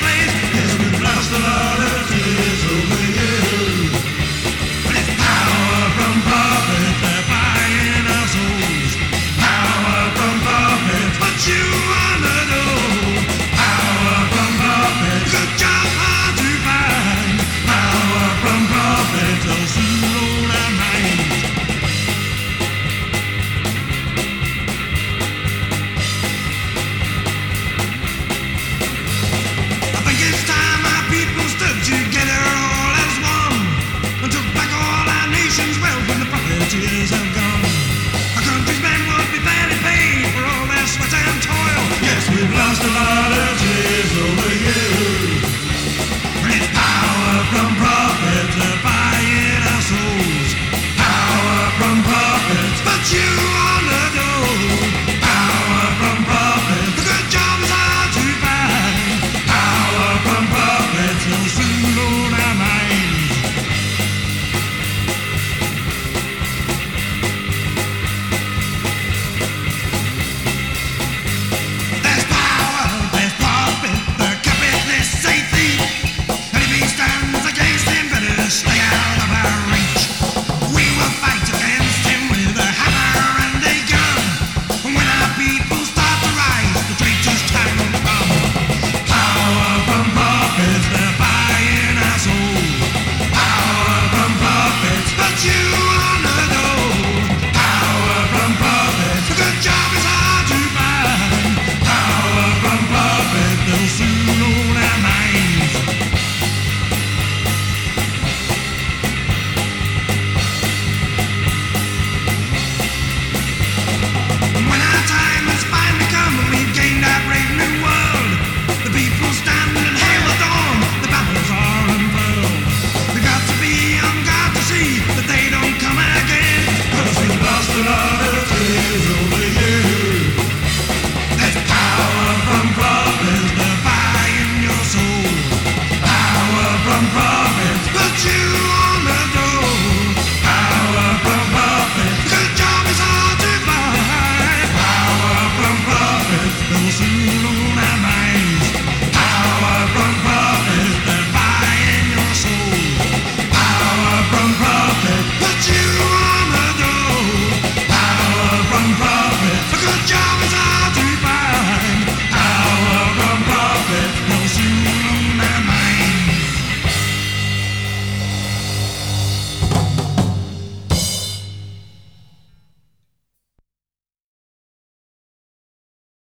sleep. Jesus. nessuno mai